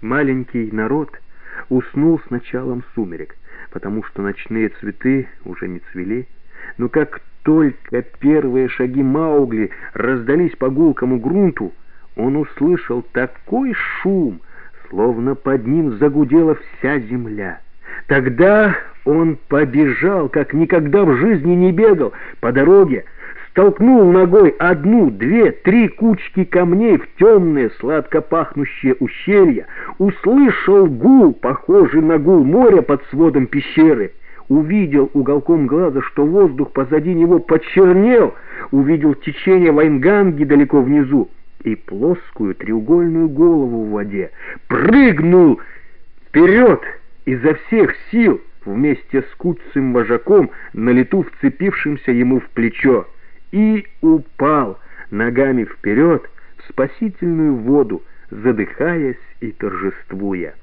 Маленький народ уснул с началом сумерек, потому что ночные цветы уже не цвели, но как только первые шаги Маугли раздались по гулкому грунту, он услышал такой шум, словно под ним загудела вся земля. Тогда он побежал, как никогда в жизни не бегал, по дороге, столкнул ногой одну, две, три кучки камней в темные, сладко пахнущие ущелья, услышал гул, похожий на гул моря под сводом пещеры, увидел уголком глаза, что воздух позади него почернел, увидел течение Вайнганги далеко внизу и плоскую треугольную голову в воде, прыгнул вперед изо всех сил вместе с куцым вожаком, на лету вцепившимся ему в плечо, и упал ногами вперед в спасительную воду, задыхаясь и торжествуя.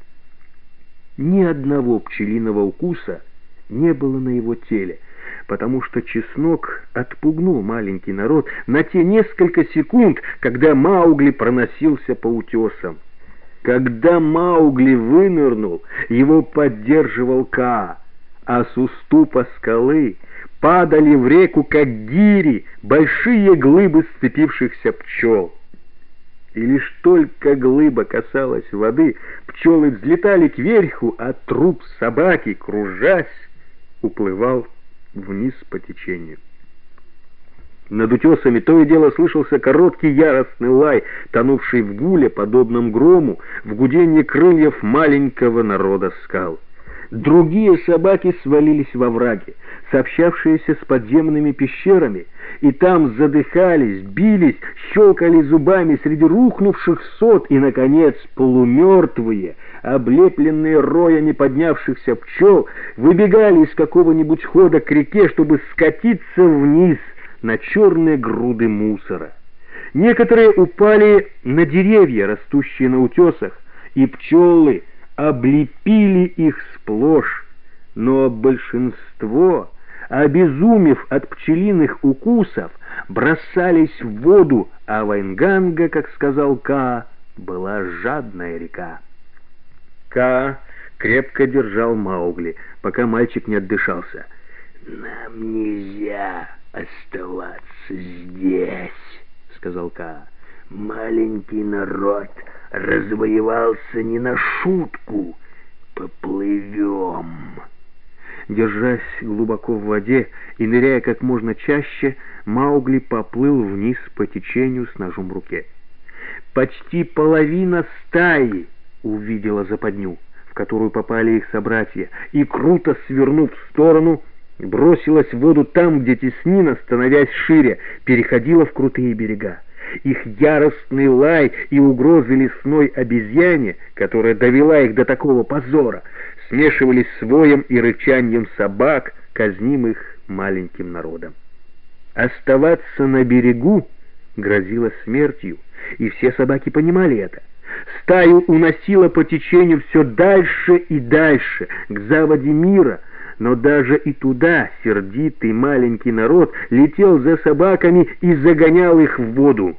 Ни одного пчелиного укуса не было на его теле, потому что чеснок отпугнул маленький народ на те несколько секунд, когда Маугли проносился по утесам. Когда Маугли вынырнул, его поддерживал Ка, а с уступа скалы падали в реку, как гири, большие глыбы сцепившихся пчел. И лишь только глыба касалась воды, пчелы взлетали кверху, а труп собаки, кружась, уплывал вниз по течению. Над утесами то и дело слышался короткий яростный лай, тонувший в гуле, подобном грому, в гудении крыльев маленького народа скал. Другие собаки свалились во враги, сообщавшиеся с подземными пещерами, и там задыхались, бились, щелкали зубами среди рухнувших сот, и, наконец, полумертвые, облепленные роями поднявшихся пчел, выбегали из какого-нибудь хода к реке, чтобы скатиться вниз на черные груды мусора. Некоторые упали на деревья, растущие на утесах, и пчелы облепили их сплошь, но большинство, обезумев от пчелиных укусов, бросались в воду, а Вайнганга, как сказал Ка, была жадная река. Ка крепко держал Маугли, пока мальчик не отдышался. «Нам нельзя оставаться здесь», — сказал Ка. «Маленький народ развоевался не на шутку. Поплывем». Держась глубоко в воде и ныряя как можно чаще, Маугли поплыл вниз по течению с ножом в руке. Почти половина стаи увидела западню, в которую попали их собратья, и, круто свернув в сторону, бросилась в воду там, где теснина, становясь шире, переходила в крутые берега. Их яростный лай и угрозы лесной обезьяне, которая довела их до такого позора, смешивались с воем и рычанием собак, казнимых маленьким народом. Оставаться на берегу грозило смертью, и все собаки понимали это. Стаю уносило по течению все дальше и дальше, к заводе мира, но даже и туда сердитый маленький народ летел за собаками и загонял их в воду.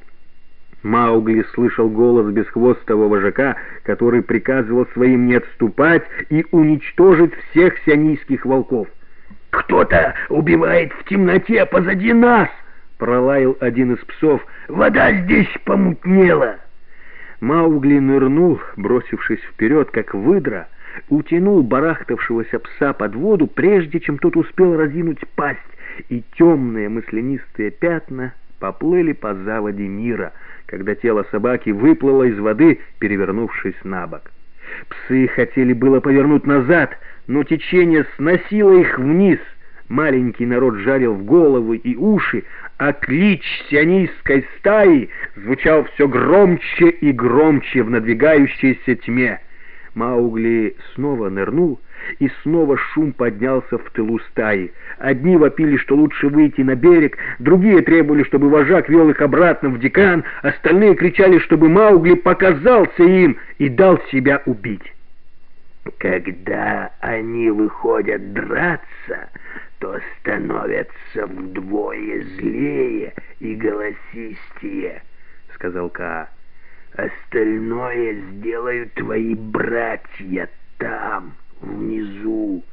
Маугли слышал голос бесхвостого вожака, который приказывал своим не отступать и уничтожить всех сионийских волков. «Кто-то убивает в темноте позади нас!» — пролаял один из псов. «Вода здесь помутнела!» Маугли нырнул, бросившись вперед, как выдра, утянул барахтавшегося пса под воду, прежде чем тот успел разинуть пасть, и темные мысленистые пятна поплыли по заводе мира, когда тело собаки выплыло из воды, перевернувшись на бок. Псы хотели было повернуть назад, но течение сносило их вниз. Маленький народ жарил в головы и уши, а клич сионистской стаи звучал все громче и громче в надвигающейся тьме. Маугли снова нырнул, и снова шум поднялся в тылу стаи. Одни вопили, что лучше выйти на берег, другие требовали, чтобы вожак вел их обратно в декан, остальные кричали, чтобы Маугли показался им и дал себя убить. «Когда они выходят драться, то становятся вдвое злее и голосистее», — сказал Ка. Остальное сделают твои братья там» внизу.